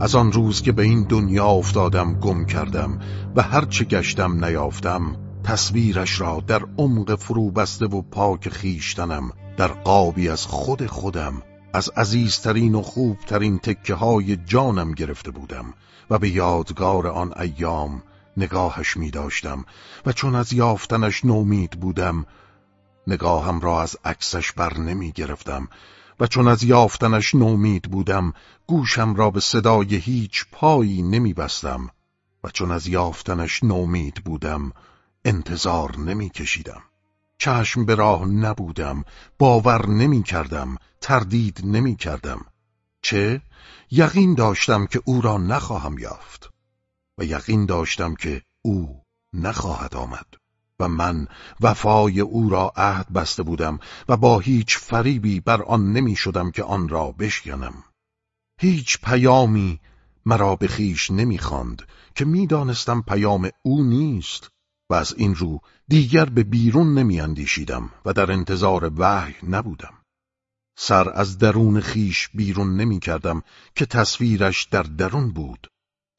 از آن روز که به این دنیا افتادم گم کردم و هر چه گشتم نیافتم تصویرش را در عمق فرو بسته و پاک خیشتنم در قابی از خود خودم از عزیزترین و خوبترین تکه های جانم گرفته بودم و به یادگار آن ایام نگاهش می داشتم و چون از یافتنش نومید بودم نگاهم را از عکسش بر نمی گرفتم و چون از یافتنش نومید بودم گوشم را به صدای هیچ پایی نمی بستم و چون از یافتنش نومید بودم انتظار نمی کشیدم چشم به راه نبودم باور نمی کردم تردید نمی کردم چه؟ یقین داشتم که او را نخواهم یافت و یقین داشتم که او نخواهد آمد. و من وفای او را عهد بسته بودم و با هیچ فریبی بر آن نمی شدم که آن را بشکنم. هیچ پیامی مرا به خیش نمی خاند که می‌دانستم پیام او نیست و از این رو دیگر به بیرون نمی اندیشیدم و در انتظار وحی نبودم. سر از درون خیش بیرون نمی کردم که تصویرش در درون بود.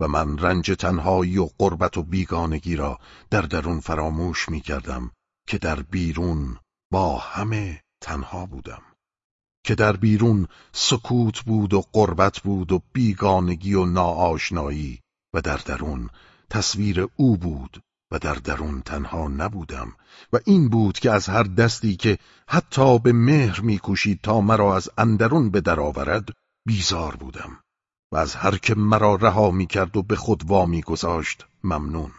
و من رنج تنهایی و قربت و بیگانگی را در درون فراموش می کردم که در بیرون با همه تنها بودم. که در بیرون سکوت بود و قربت بود و بیگانگی و ناآشنایی و در درون تصویر او بود و در درون تنها نبودم و این بود که از هر دستی که حتی به مهر میکوشید تا مرا از اندرون به درآورد بیزار بودم. و از هر که مرا رها می‌کرد و به خود وامی گذاشت ممنون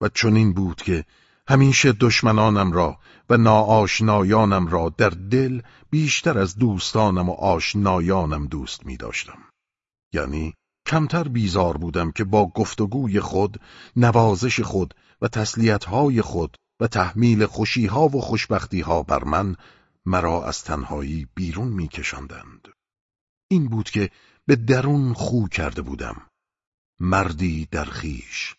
و چنین بود که همیشه دشمنانم را و ناآشنایانم را در دل بیشتر از دوستانم و آشنایانم دوست می داشتم. یعنی کمتر بیزار بودم که با گفتگوی خود، نوازش خود و تسلیتهای خود و تحمیل خوشیها و خوشبختیها بر من مرا از تنهایی بیرون میکشاندند. این بود که به درون خو کرده بودم. مردی در خیش.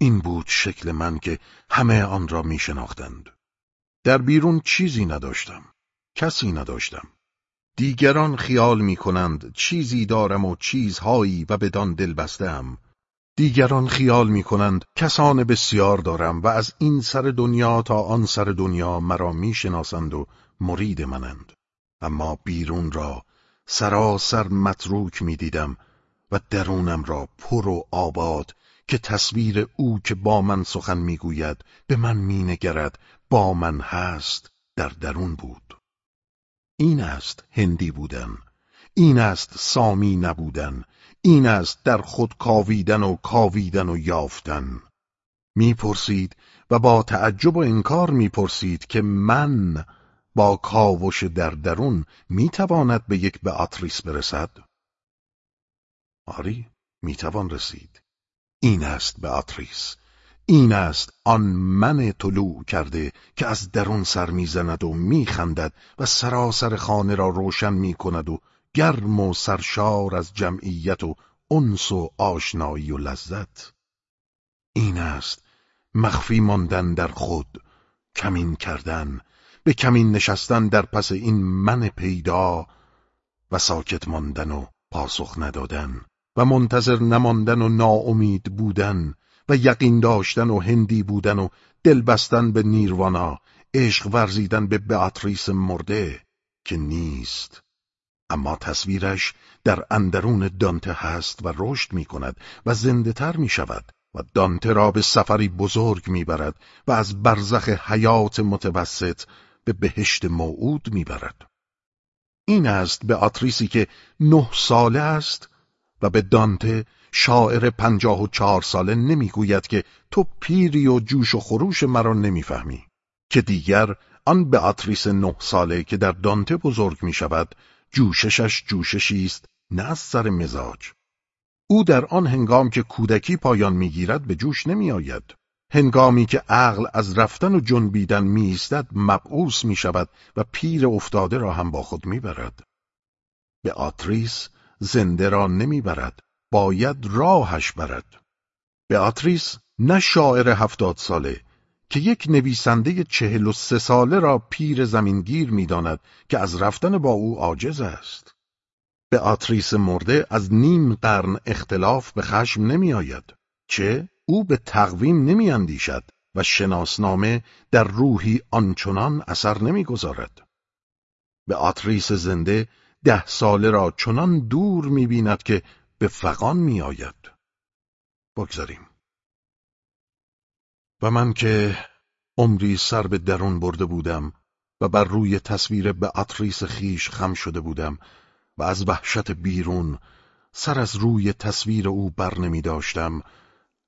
این بود شکل من که همه آن را می شناختند. در بیرون چیزی نداشتم. کسی نداشتم. دیگران خیال می کنند چیزی دارم و چیزهایی و بدان دل بستم. دیگران خیال می کنند کسان بسیار دارم و از این سر دنیا تا آن سر دنیا مرا می شناسند و مرید منند. اما بیرون را سراسر متروک می دیدم و درونم را پر و آباد که تصویر او که با من سخن می‌گوید به من مینگرد با من هست در درون بود. این است هندی بودن این است سامی نبودن این است در خود کاویدن و کاویدن و یافتن. می‌پرسید و با تعجب و انکار می‌پرسید که من با کاوش در درون می‌تواند به یک آتریس برسد؟ آری می‌توان رسید. این است به آتریس این است آن من طلوع کرده که از درون سر می‌زند و میخندد و سراسر خانه را روشن می‌کند و گرم و سرشار از جمعیت و انس و آشنایی و لذت. این است مخفی ماندن در خود کمین کردن به کمین نشستن در پس این من پیدا و ساکت ماندن و پاسخ ندادن و منتظر نماندن و ناامید بودن و یقین داشتن و هندی بودن و دل بستن به نیروانا عشق ورزیدن به بیاتریس مرده که نیست. اما تصویرش در اندرون دانته هست و رشد می کند و زنده تر می شود و دانته را به سفری بزرگ می برد و از برزخ حیات متوسط به بهشت موعود می برد. این است به آتریسی که نه ساله است و به دانته شاعر پنجاه و چهار ساله نمی‌گوید که تو پیری و جوش و خروش مرا نمی‌فهمی. که دیگر آن به آتریس نه ساله که در دانته بزرگ می شود جوششش جوششی است نه از سر مزاج. او در آن هنگام که کودکی پایان می‌گیرد به جوش نمیآید. هنگامی که عقل از رفتن و جنبیدن میایستد مبعوث می شود و پیر افتاده را هم با خود می‌برد به آتریس زنده را نمی‌برد باید راهش برد آتریس نه شاعر هفتاد ساله که یک نویسنده چهل و سه ساله را پیر زمینگیر می‌داند که از رفتن با او عاجز است به آتریس مرده از نیم قرن اختلاف به خشم نمی آید. چه؟ او به تقویم نمی اندیشد و شناسنامه در روحی آنچنان اثر نمی‌گذارد. به آتریس زنده ده ساله را چنان دور می بیند که به فقان می آید. بگذاریم. و من که عمری سر به درون برده بودم و بر روی تصویر به آتریس خیش خم شده بودم و از وحشت بیرون سر از روی تصویر او بر نمی داشتم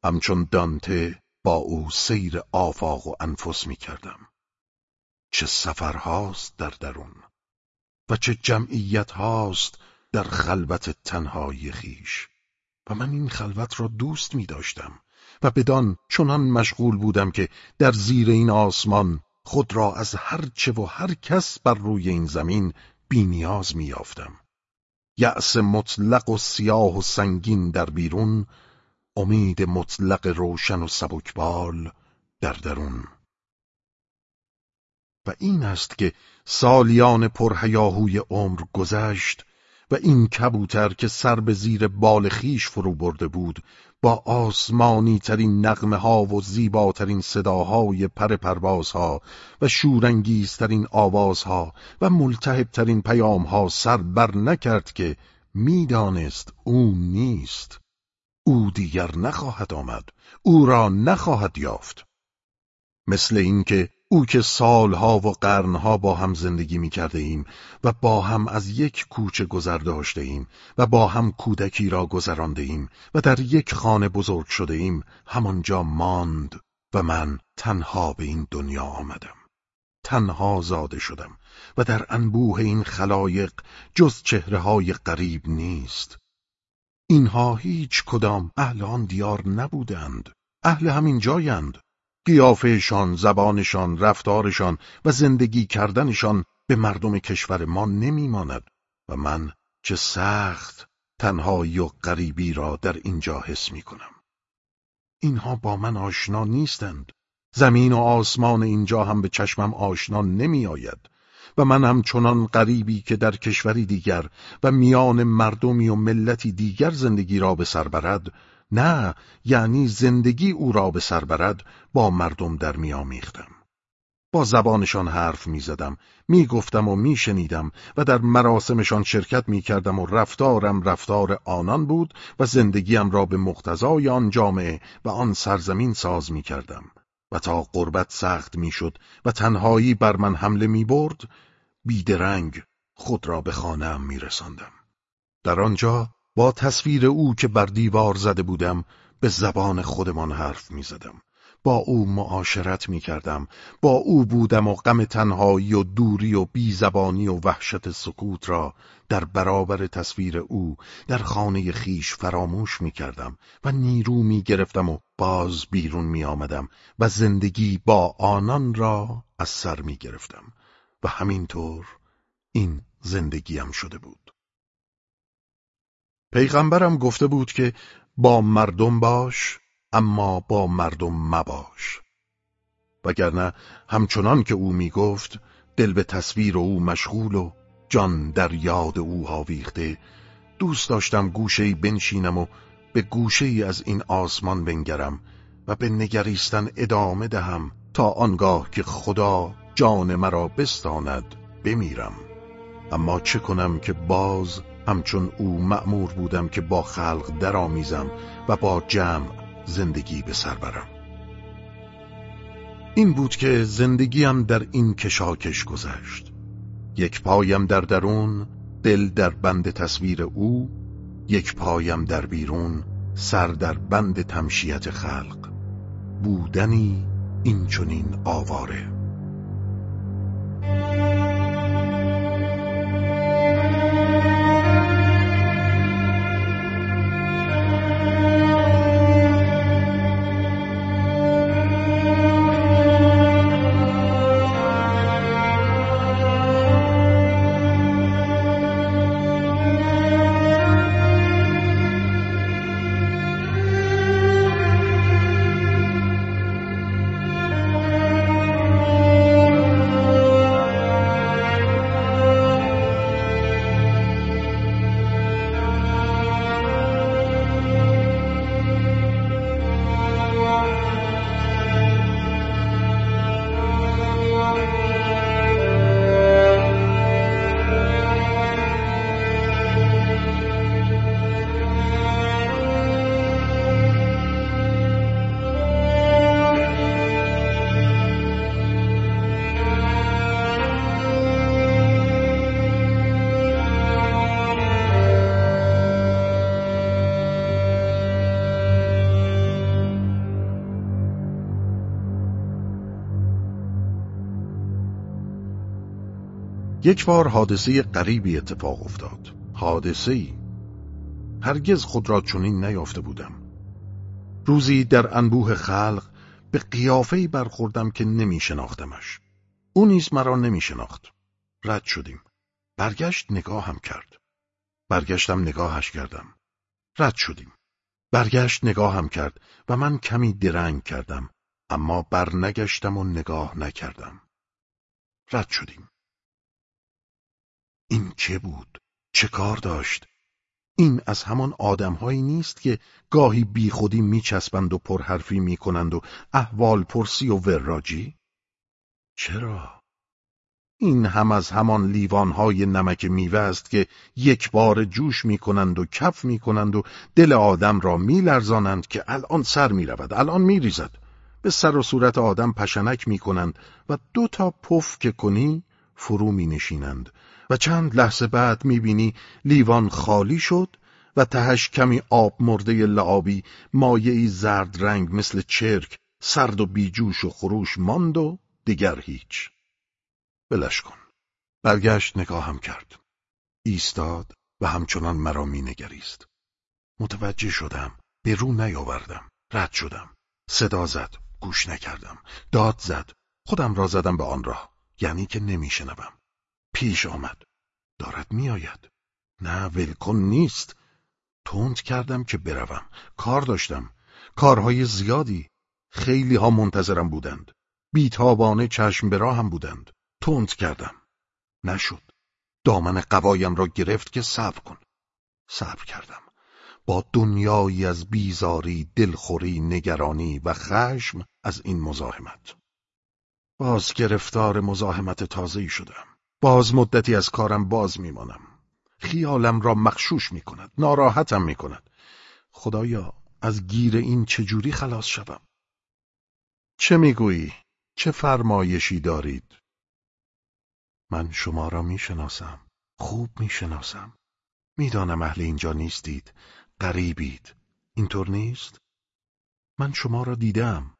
همچون دانته با او سیر آفاق و انفس می کردم. چه سفرهاست در درون و چه جمعیت هاست در خلوت تنهایی خیش و من این خلوت را دوست می داشتم و بدان چنان مشغول بودم که در زیر این آسمان خود را از هر چه و هر کس بر روی این زمین بینیاز می یافتم. یأس مطلق و سیاه و سنگین در بیرون امید مطلق روشن و سبکبال در درون. و این است که سالیان پرهیاهوی عمر گذشت و این کبوتر که سر به زیر بال خیش فرو برده بود با آسمانی ترین نغمه ها و زیباترین صداهای پر پروازها و شورانگیزترین آوازها و ملتهب ترین پیام ها سر بر نکرد که می‌دانست او نیست. او دیگر نخواهد آمد او را نخواهد یافت. مثل اینکه او که سالها و قرنها با هم زندگی می کرده ایم و با هم از یک کوچه گذر داشته ایم و با هم کودکی را گذرانده ایم و در یک خانه بزرگ شده ایم همانجا ماند و من تنها به این دنیا آمدم. تنها زاده شدم و در انبوه این خلایق جز چهره های قریب نیست. اینها هیچ کدام اهل آن دیار نبودند اهل همین جایند قیافهشان، زبانشان، رفتارشان و زندگی کردنشان به مردم کشور ما نمیماند و من چه سخت تنهایی و غریبی را در اینجا حس می کنم. اینها با من آشنا نیستند. زمین و آسمان اینجا هم به چشمم آشنا نمی آید و من هم چنان غریبی که در کشوری دیگر و میان مردمی و ملتی دیگر زندگی را به سر برد نه یعنی زندگی او را به سر برد با مردم در میامیختم با زبانشان حرف می‌زدم می‌گفتم و میشنیدم و در مراسمشان شرکت می‌کردم و رفتارم رفتار آنان بود و زندگیم را به مقتضای آن جامعه و آن سرزمین ساز می‌کردم و تا قربت سخت می‌شد و تنهایی بر من حمله می‌برد بیدرنگ خود را به خانهام میرساندم در آنجا با تصویر او که بر دیوار زده بودم به زبان خودمان حرف می زدم. با او معاشرت می کردم. با او بودم و غم تنهایی و دوری و بیزبانی و وحشت سکوت را در برابر تصویر او در خانه خیش فراموش می کردم و نیرو می گرفتم و باز بیرون می آمدم و زندگی با آنان را از سر می گرفتم و همینطور این زندگیم شده بود. پیغمبرم گفته بود که با مردم باش اما با مردم مباش وگرنه همچنان که او می‌گفت دل به تصویر او مشغول و جان در یاد او هاویخته دوست داشتم گوشه بنشینم و به گوشه از این آسمان بنگرم و به نگریستن ادامه دهم تا آنگاه که خدا جان مرا بستاند بمیرم. اما چه کنم که باز همچون او مأمور بودم که با خلق درآمیزم و با جمع زندگی به سر برم. این بود که زندگیم در این کشاکش گذشت. یک پایم در درون دل در بند تصویر او یک پایم در بیرون سر در بند تمشیت خلق. بودنی این چنین آواره. یک بار حادثه غریبی اتفاق افتاد. حادثه ای هرگز خود را چنین نیافته بودم. روزی در انبوه خلق به قیافه‌ای برخوردم که نمی شناختمش او نیز مرا نمی شناخت رد شدیم. برگشت نگاهم کرد. برگشتم نگاهش کردم. رد شدیم. برگشت نگاهم کرد و من کمی درنگ کردم اما برنگشتم و نگاه نکردم. رد شدیم. این چه بود؟ چه کار داشت؟ این از همان آدمهایی نیست که گاهی بیخودی میچسبند و پرحرفی می‌کنند و احوال پرسی و وراجی؟ چرا؟ این هم از همان لیوانهای نمک میوه است که یک بار جوش می‌کنند و کف می‌کنند و دل آدم را میلرزانند که الان سر می‌رود الان میریزد به سر و صورت آدم پشنک می‌کنند و دو تا پف که کنی فرو می نشینند و چند لحظه بعد می‌بینی لیوان خالی شد و تهش کمی آب مرده لعابی مایعی زرد رنگ مثل چرک سرد و بیجوش و خروش ماند و دیگر هیچ. بلش کن. برگشت نگاهم کرد. ایستاد و همچنان مرا مینگریست. متوجه شدم. به رو نیاوردم. رد شدم. صدا زد. گوش نکردم. داد زد. خودم را زدم به آن راه. یعنی که نمیشنوم. پیش آمد. دارد میآید. نه ولکن نیست. تند کردم که بروم. کار داشتم. کارهای زیادی. خیلی ها منتظرم بودند. بیتابانه چشم به هم بودند. تند کردم. نشد. دامن قوایم را گرفت که صبر کن. صبر کردم. با دنیایی از بیزاری دلخوری نگرانی و خشم از این مزاحمت. باز گرفتار مزاحمت تازه‌ای شدم. باز مدتی از کارم باز میمانم. خیالم را مخشوش می کند ناراحتم می کند خدایا از گیر این چجوری خلاص شوم؟ چه می‌گویی؟ چه فرمایشی دارید؟ من شما را می‌شناسم خوب می‌شناسم. می‌دانم اهل اینجا نیستید غریبید. اینطور نیست؟ من شما را دیدم.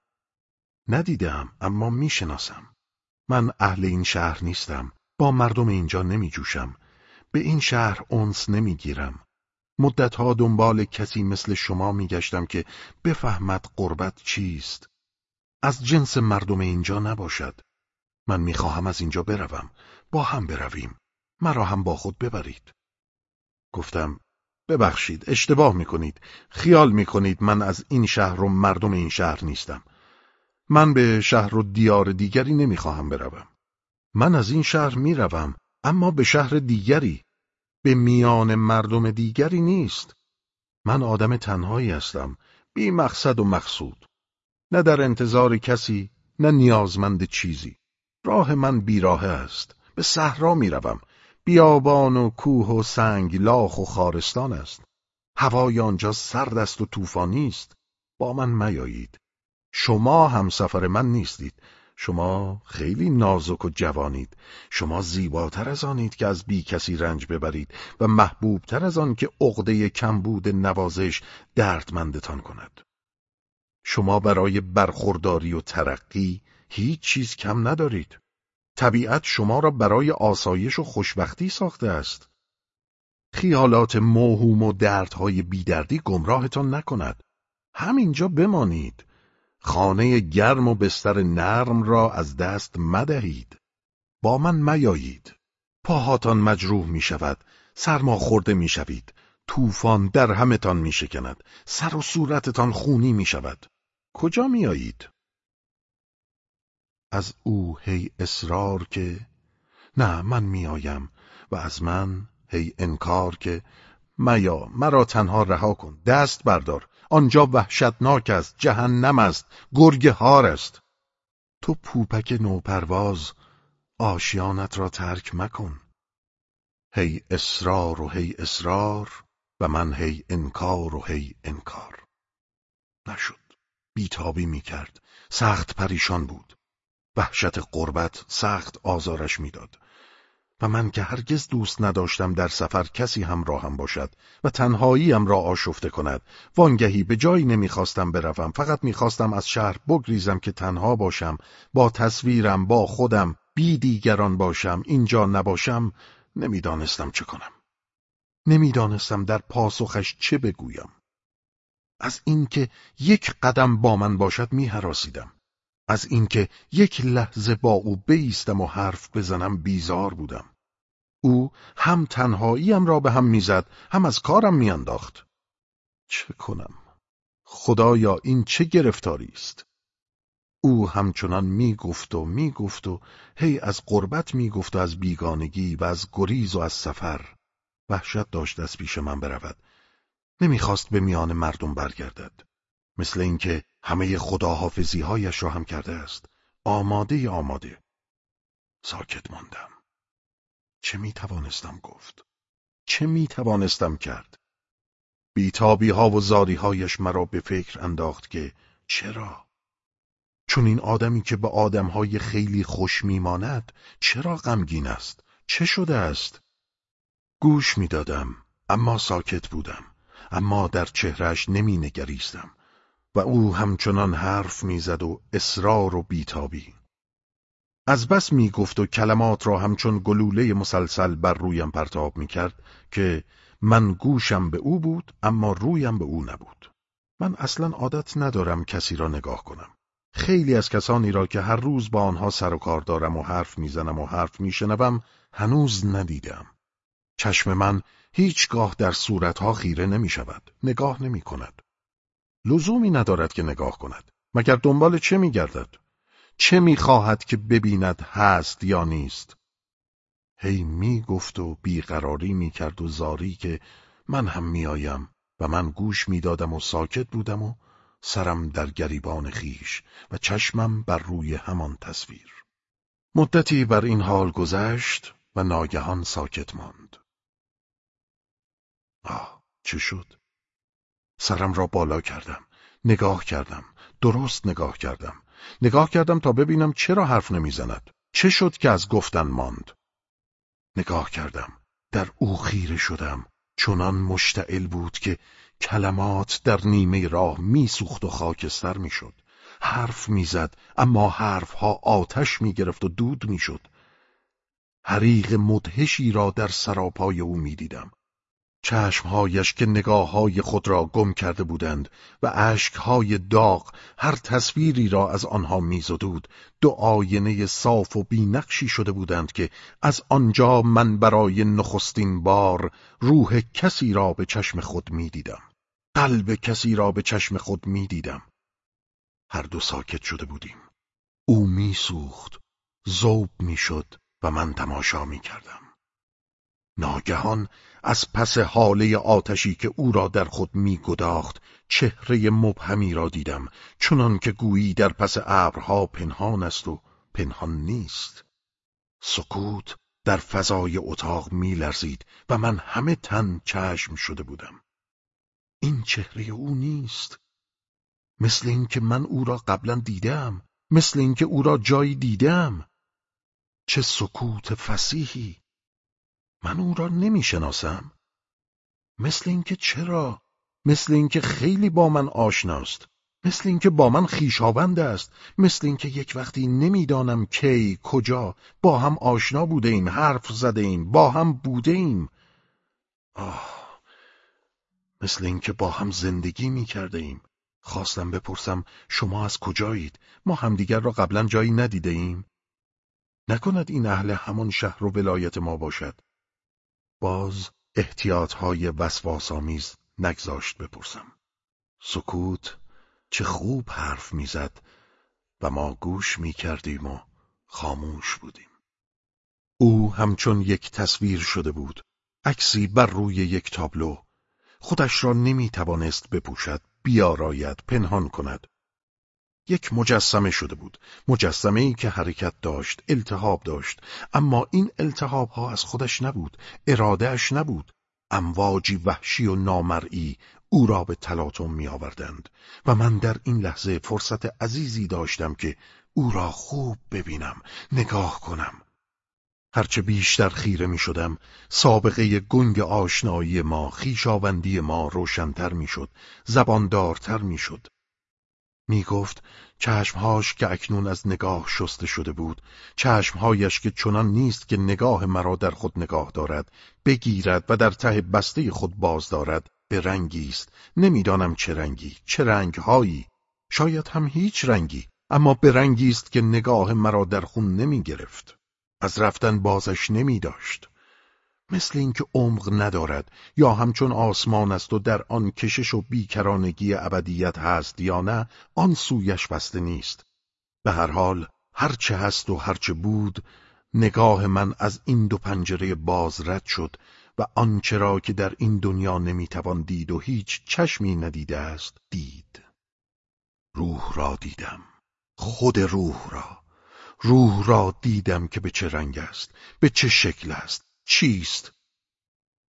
ندیدم اما می‌شناسم. من اهل این شهر نیستم. با مردم اینجا نمی جوشم به این شهر نمی نمی‌گیرم. مدتها دنبال کسی مثل شما میگشتم که بفهمد قربت چیست. از جنس مردم اینجا نباشد. من می‌خواهم از اینجا بروم. با هم برویم. مرا هم با خود ببرید. گفتم ببخشید اشتباه می‌کنید. خیال می‌کنید من از این شهر و مردم این شهر نیستم. من به شهر و دیار دیگری نمی‌خواهم بروم. من از این شهر می‌روم اما به شهر دیگری. به میان مردم دیگری نیست. من آدم تنهایی هستم بی مقصد و مقصود. نه در انتظار کسی نه نیازمند چیزی. راه من بیراه است به صحرا می‌روم. بیابان و کوه و سنگ لاخ و خارستان است. هوای آنجا سرد است و طوفانی است. با من میایید. شما هم سفر من نیستید. شما خیلی نازک و جوانید. شما زیباتر از آنید که از بی کسی رنج ببرید و محبوبتر از آن که عقده کمبود نوازش دردمندتان کند. شما برای برخورداری و ترقی هیچ چیز کم ندارید. طبیعت شما را برای آسایش و خوشبختی ساخته است. خیالات موهوم و دردهای بیدردی گمراهتان نکند. همینجا بمانید. خانه گرم و بستر نرم را از دست مدهید. با من میایید. پاهاتان مجروح می شود سرما خورده می شوید طوفان در همتان می شکند سر و صورتتان خونی می شود کجا میایید؟ از او هی اصرار که نه من میآیم و از من هی انکار که میا مرا تنها رها کن. دست بردار. آنجا وحشتناک است جهنم است گرگ هار است. تو پوپک نوپرواز آشیانت را ترک مکن. هی اصرار و هی اصرار و من هی انکار و هی انکار. نشد. بیتابی می‌کرد. سخت پریشان بود. وحشت قربت سخت آزارش می‌داد. و من که هرگز دوست نداشتم در سفر کسی همراهم باشد و تنهاییم را آشفته کند. وانگهی به جایی نمی‌خواستم بروم فقط می‌خواستم از شهر بگریزم که تنها باشم با تصویرم با خودم بی دیگران باشم اینجا نباشم نمی‌دانستم چه کنم. نمی‌دانستم در پاسخش چه بگویم. از اینکه یک قدم با من باشد میهراسیدم. از اینکه یک لحظه با او بیستم و حرف بزنم بیزار بودم. او هم تنهاییم را به هم می‌زد هم از کارم میانداخت. چه کنم؟ خدایا این چه گرفتاری است؟ او همچنان می‌گفت و می‌گفت و هی از قربت می‌گفت و از بیگانگی و از گریز و از سفر. وحشت داشت از پیش من برود. نمی‌خواست به میان مردم برگردد. مثل اینکه همه خداحافظی هایش را هم کرده است. آماده آماده. ساکت ماندم. چه می توانستم گفت؟ چه می توانستم کرد؟ بیتابی ها و زاری هایش مرا به فکر انداخت که چرا؟ چون این آدمی که به آدم های خیلی خوش میماند چرا غمگین است؟ چه شده است؟ گوش می‌دادم اما ساکت بودم. اما در چهرش نمی نگریستم. و او همچنان حرف می‌زد و اصرار و بیتابی از بس می‌گفت و کلمات را همچون گلوله مسلسل بر رویم پرتاب می‌کرد که من گوشم به او بود اما رویم به او نبود من اصلا عادت ندارم کسی را نگاه کنم خیلی از کسانی را که هر روز با آنها سر و کار دارم و حرف می‌زنم و حرف میشنوم هنوز ندیدم چشم من هیچگاه در صورتها خیره نمی شود. نگاه نمی کند. لزومی ندارد که نگاه کند. مگر دنبال چه می گردد؟ چه می خواهد که ببیند هست یا نیست؟ هی می گفت و بیقراری می کرد و زاری که من هم می آیم و من گوش می دادم و ساکت بودم و سرم در گریبان خیش و چشمم بر روی همان تصویر. مدتی بر این حال گذشت و ناگهان ساکت ماند. آه چه شد؟ سرم را بالا کردم. نگاه کردم. درست نگاه کردم. نگاه کردم تا ببینم چرا حرف نمی‌زند. چه شد که از گفتن ماند؟ نگاه کردم. در او خیره شدم. چنان مشتعل بود که کلمات در نیمه راه میسوخت و خاکستر می‌شد. حرف می‌زد اما حرفها آتش می‌گرفت و دود می‌شد. حریق مدهشی را در سراپای او می‌دیدم. چشمهایش که نگاه های خود را گم کرده بودند و اشکهای داغ هر تصویری را از آنها میزدود دو آینه صاف و بینقشی شده بودند که از آنجا من برای نخستین بار روح کسی را به چشم خود می‌دیدم. قلب کسی را به چشم خود می‌دیدم. هر دو ساکت شده بودیم. او میسوخت زوب می‌شد و من تماشا می‌کردم. ناگهان از پس حاله آتشی که او را در خود میگداخت چهره مبهمی را دیدم چنان که گویی در پس ابرها پنهان است و پنهان نیست. سکوت در فضای اتاق میلرزید و من همه تن چشم شده بودم. این چهره او نیست. مثل اینکه من او را قبلا دیدم مثل اینکه او را جایی دیدم. چه سکوت فسیحی من او را نمی‌شناسم. مثل اینکه چرا؟ مثل اینکه خیلی با من آشناست. مثل اینکه با من خیشاوند است. مثل اینکه یک وقتی نمی‌دانم کی کجا با هم آشنا بوده ایم حرف زده ایم با هم بوده ایم آه مثل اینکه با هم زندگی می کرده ایم خواستم بپرسم شما از کجایید؟ ما همدیگر را قبلا جایی ندیده ایم نکند این اهل همان شهر و ولایت ما باشد. باز احتیاطهای وسواسآمیز نگذاشت بپرسم. سکوت چه خوب حرف می‌زد و ما گوش می‌کردیم و خاموش بودیم. او همچون یک تصویر شده بود عکسی بر روی یک تابلو. خودش را نمی‌توانست بپوشد بیاراید پنهان کند. یک مجسمه شده بود. مجسمه ای که حرکت داشت التهاب داشت. اما این التهاب ها از خودش نبود ارادهش نبود. امواجی وحشی و نامرئی او را به تلاطم می آوردند و من در این لحظه فرصت عزیزی داشتم که او را خوب ببینم نگاه کنم. هرچه بیشتر خیره می شدم سابقه گنگ آشنایی ما خیشاوندی ما روشنتر می شد زباندارتر می شد می گفت چشمهاش که اکنون از نگاه شسته شده بود چشمهایش که چنان نیست که نگاه مرا در خود نگاه دارد بگیرد و در ته بسته خود باز دارد به رنگی است. نمی‌دانم چه رنگی چه رنگهایی. شاید هم هیچ رنگی اما به رنگی است که نگاه مرا در خون نمی گرفت از رفتن بازش نمی داشت مثل اینکه عمق ندارد یا همچون آسمان است و در آن کشش و بیکرانگی ابدیت هست یا نه آن سویش بسته نیست. به هر حال هرچه هست و هرچه بود نگاه من از این دو پنجره باز رد شد و آنچه را که در این دنیا نمی‌توان دید و هیچ چشمی ندیده است دید. روح را دیدم. خود روح را. روح را دیدم که به چه رنگ است به چه شکل است. چیست؟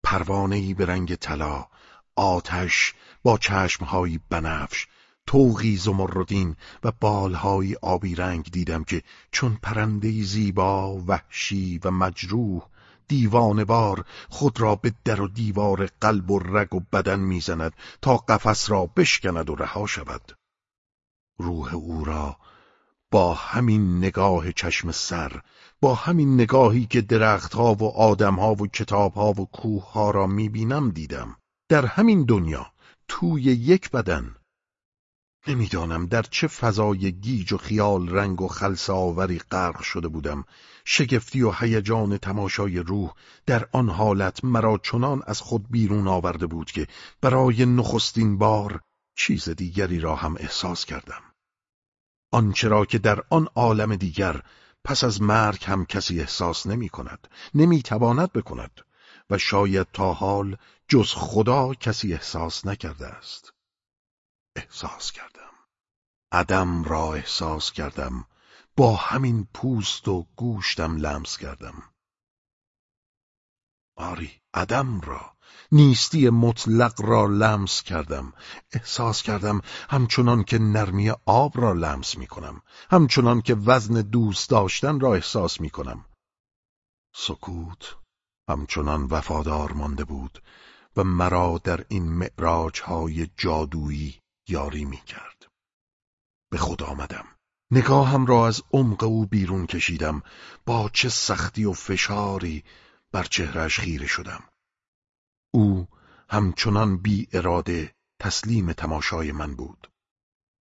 پروانهای به رنگ طلا آتش با چشمهایی بنفش توغی زمردین و بالهای آبی رنگ دیدم که چون پرنده زیبا وحشی و مجروح دیوانوار خود را به در و دیوار قلب و رگ و بدن می‌زند تا قفس را بشکند و رها شود روح او را با همین نگاه چشم سر با همین نگاهی که درختها و آدمها و کتابها و کوهها را می‌بینم دیدم. در همین دنیا توی یک بدن. نمی‌دانم در چه فضای گیج و خیال رنگ و خلص آوری غرق شده بودم. شگفتی و هیجان تماشای روح در آن حالت مرا چنان از خود بیرون آورده بود که برای نخستین بار چیز دیگری را هم احساس کردم. آنچه را که در آن عالم دیگر پس از مرگ هم کسی احساس نمی کند نمی تواند بکند و شاید تا حال جز خدا کسی احساس نکرده است. احساس کردم. عدم را احساس کردم. با همین پوست و گوشتم لمس کردم. آری عدم را. نیستی مطلق را لمس کردم. احساس کردم همچنان که نرمی آب را لمس می کنم. همچنان که وزن دوست داشتن را احساس می کنم. سکوت همچنان وفادار مانده بود و مرا در این معراج های جادویی یاری می کرد. به خود آمدم. نگاهم را از عمق او بیرون کشیدم. با چه سختی و فشاری بر چهرش خیره شدم. او همچنان بی اراده تسلیم تماشای من بود.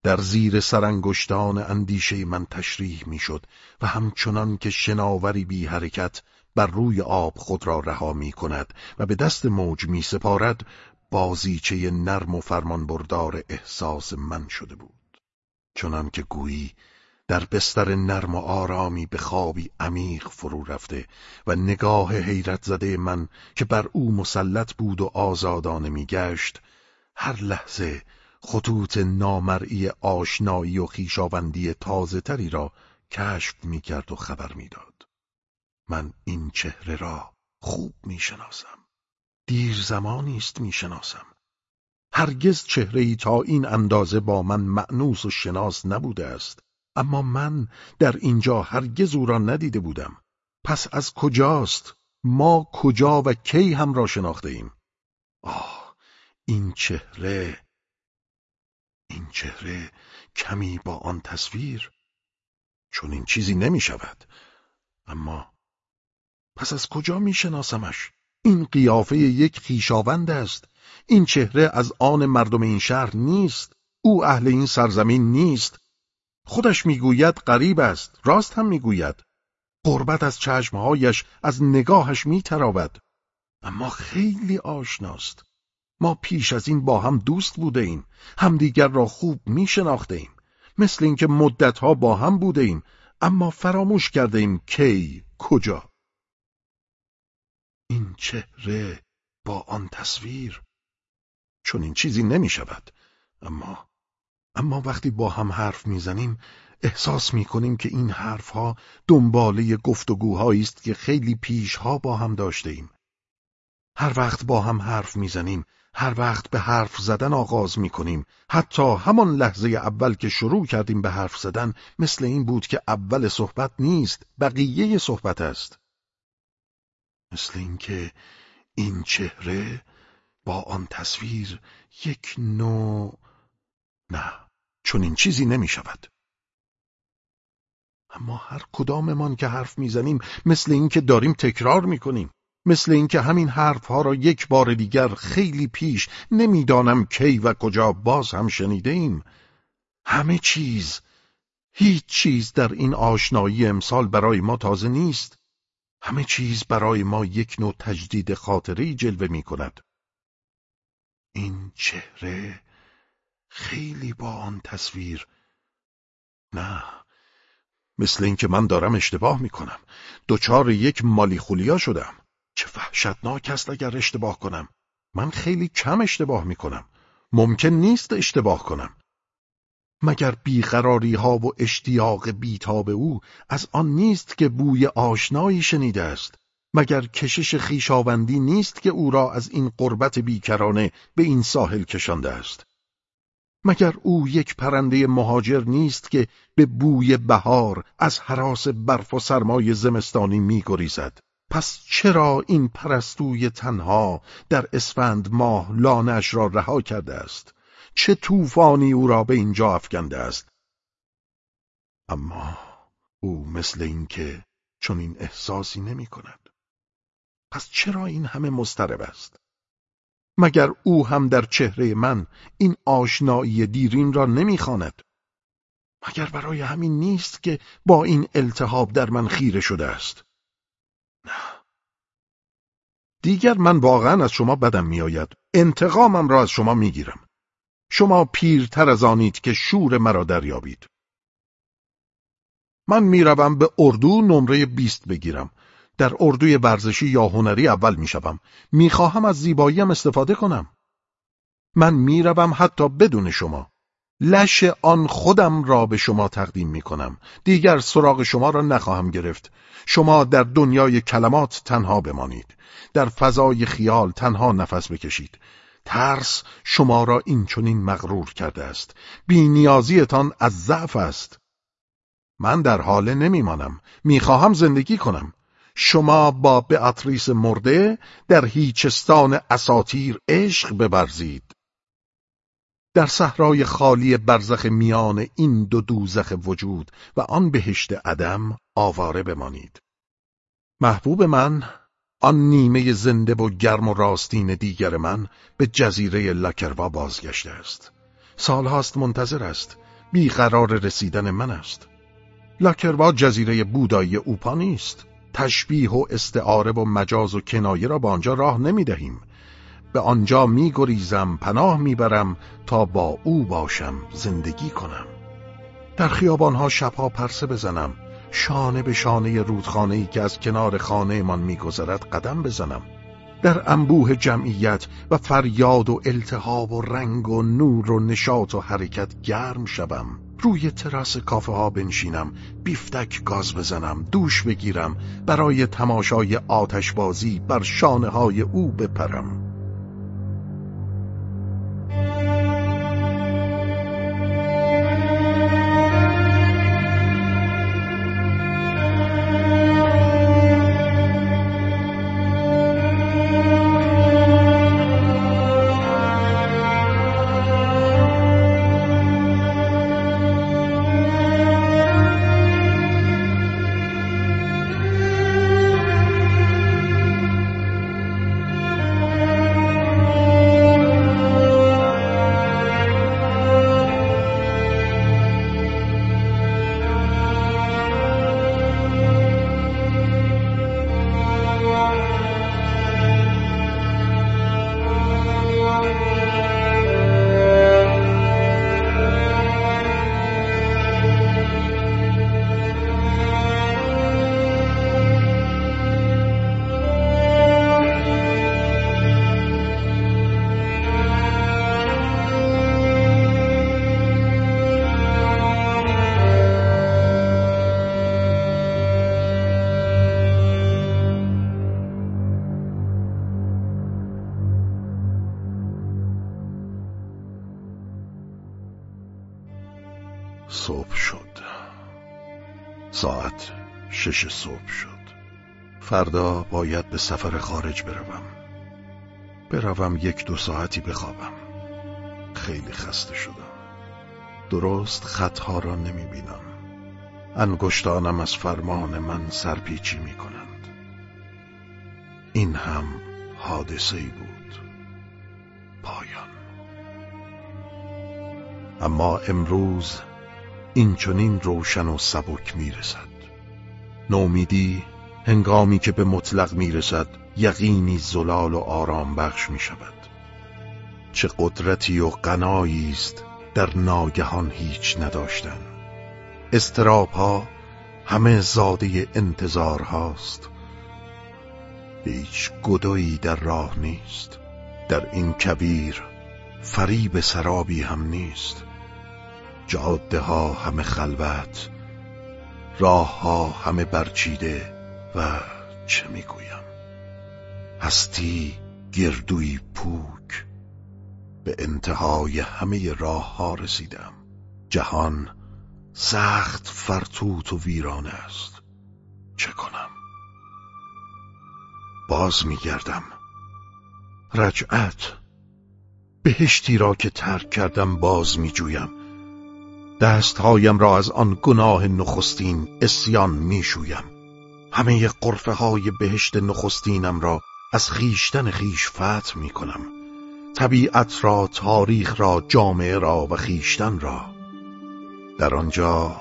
در زیر سرانگشتان اندیشه من تشریح می‌شد و همچنان که شناوری بی حرکت بر روی آب خود را رها می کند و به دست موج می سپارد بازیچه نرم و فرمانبردار احساس من شده بود. چنان که گویی در بستر نرم و آرامی به خوابی عمیق فرو رفته و نگاه حیرت زده من که بر او مسلط بود و آزادانه میگشت هر لحظه خطوط نامرئی آشنایی و خیشاوندی تازه تری را کشف می کرد و خبر می‌داد. من این چهره را خوب می‌شناسم. دیر زمانی است می‌شناسم. هرگز چهره ای تا این اندازه با من معنوس و شناس نبوده است. اما من در اینجا هرگز او را ندیده بودم. پس از کجاست؟ ما کجا و کی هم را شناخته ایم؟ آه این چهره این چهره کمی با آن تصویر چون این چیزی نمی شود اما پس از کجا می شناسمش این قیافه یک خیشاوند است. این چهره از آن مردم این شهر نیست. او اهل این سرزمین نیست. خودش می‌گوید غریب است راست هم می‌گوید. قربت از چشمهایش از نگاهش میتراود اما خیلی آشناست. ما پیش از این با هم دوست بوده ایم همدیگر را خوب میشناخته ایم مثل اینکه مدتها با هم بوده ایم اما فراموش کرده ایم کی کجا. این چهره با آن تصویر چون این چیزی نمی شود اما اما وقتی با هم حرف می‌زنیم احساس می‌کنیم که این حرفها دنباله گفتگوهایی است که خیلی پیشها با هم داشته ایم. هر وقت با هم حرف می‌زنیم هر وقت به حرف زدن آغاز می‌کنیم. حتی همان لحظه اول که شروع کردیم به حرف زدن مثل این بود که اول صحبت نیست بقیه صحبت است. مثل اینکه این چهره با آن تصویر یک نوع نه. چون این چیزی نمی شود. اما هر کداممان که حرف می‌زنیم مثل اینکه داریم تکرار می‌کنیم مثل اینکه همین حرفها را یک بار دیگر خیلی پیش نمی‌دانم کی و کجا باز هم شنیده ایم همه چیز هیچ چیز در این آشنایی امسال برای ما تازه نیست همه چیز برای ما یک نوع تجدید خاطری جلوه می کند این چهره خیلی با آن تصویر. نه مثل اینکه من دارم اشتباه می‌کنم. دچار یک مالی خولیا شدم. چه وحشتناک است اگر اشتباه کنم. من خیلی کم اشتباه می‌کنم. ممکن نیست اشتباه کنم. مگر بیقراری ها و اشتیاق بیتاب او از آن نیست که بوی آشنایی شنیده است؟ مگر کشش خیشاوندی نیست که او را از این قربت بیکرانه به این ساحل کشانده است؟ مگر او یک پرنده مهاجر نیست که به بوی بهار از حراس برف و سرمای زمستانی میگریزد؟ پس چرا این پرستوی تنها در اسفند ماه لانش را رها کرده است؟ چه طوفانی او را به اینجا افکنده است؟ اما او مثل اینکه چون این احساسی نمی کند پس چرا این همه مسترب است؟ مگر او هم در چهره من این آشنایی دیرین را نمی‌خواند؟ مگر برای همین نیست که با این التهاب در من خیره شده است؟ نه. دیگر من واقعا از شما بدم میآید. انتقامم را از شما می‌گیرم. شما پیرتر از آنید که شور مرا دریابید. من می‌روم به اردو نمره بیست بگیرم. در اردوی ورزشی یا هنری اول می‌شوم. می‌خواهم از زیباییم استفاده کنم. من می‌روم حتی بدون شما. لش آن خودم را به شما تقدیم می‌کنم. دیگر سراغ شما را نخواهم گرفت. شما در دنیای کلمات تنها بمانید. در فضای خیال تنها نفس بکشید. ترس شما را این چنین مغرور کرده است. بی نیازیتان از ضعف است. من در حال نمیمانم. می‌خواهم زندگی کنم. شما با بیاتریس مرده در هیچستان اساتیر عشق ببرزید. در صحرای خالی برزخ میان این دو دوزخ وجود و آن بهشت عدم آواره بمانید. محبوب من آن نیمه زنده و گرم و راستین دیگر من به جزیره لاکروا بازگشته است. سالهاست منتظر است. بیقرار رسیدن من است. لاکروا جزیره بودایی اوپا نیست. تشبیه و استعاره و مجاز و کنایه را به آنجا راه نمی دهیم. به آنجا می گریزم پناه می برم تا با او باشم زندگی کنم. در خیابانها شبها پرسه بزنم. شانه به شانه رودخانه ای که از کنار خانه من میگذرد قدم بزنم. در انبوه جمعیت و فریاد و التهاب و رنگ و نور و نشاط و حرکت گرم شوم. روی تراس کافه ها بنشینم بیفتک گاز بزنم دوش بگیرم برای تماشای آتشبازی بر شانه های او بپرم. فردا باید به سفر خارج بروم. بروم یک دو ساعتی بخوابم. خیلی خسته شدم. درست خطها را نمی بینم انگشتانم از فرمان من سرپیچی می کنند این هم حادثه ای بود. پایان. اما امروز این چنین روشن و سبک می رسد نومیدی هنگامی که به مطلق می رسد یقینی زلال و آرام بخش می شود چه قدرتی و قنایی است در ناگهان هیچ نداشتن. استراب ها همه زاده انتظار هاست هیچ گدایی در راه نیست. در این کبیر فریب سرابی هم نیست. جاده ها همه خلوت راه ها همه برچیده. و چه می‌گویم؟ هستی گردوی پوک. به انتهای همه راه ها رسیدم. جهان سخت فرتوت و ویران است. چه کنم؟ باز میگردم. رجعت. بهشتی را که ترک کردم باز میجویم. دستهایم را از آن گناه نخستین اسیان می‌شویم. همه قرفه های بهشت نخستینم را از خیشتن خیش فتح می‌کنم. طبیعت را تاریخ را جامعه را و خیشتن را. در آنجا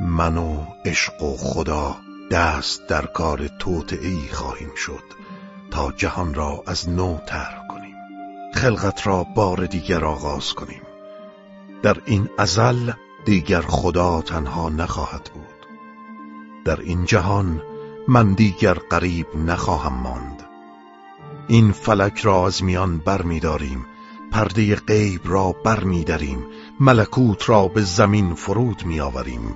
من و عشق و خدا دست در کار توطعی خواهیم شد تا جهان را از نو طرح کنیم. خلقت را بار دیگر آغاز کنیم. در این ازل دیگر خدا تنها نخواهد بود. در این جهان من دیگر قریب نخواهم ماند. این فلک را از میان بر می داریم پرده غیب را بر می داریم ملکوت را به زمین فرود می آوریم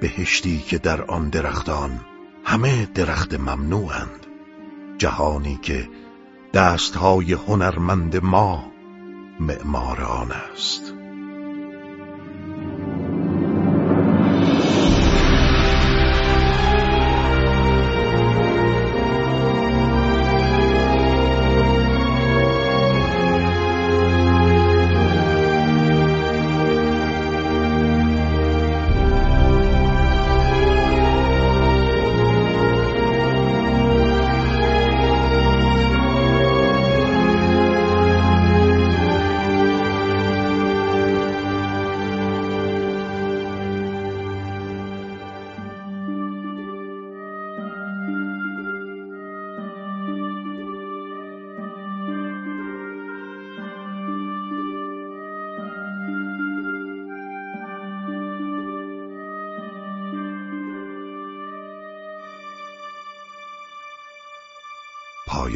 بهشتی که در آن درختان همه درخت ممنوعند. جهانی که دستهای هنرمند ما معمار آن است.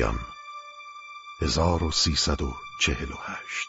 پایان 1348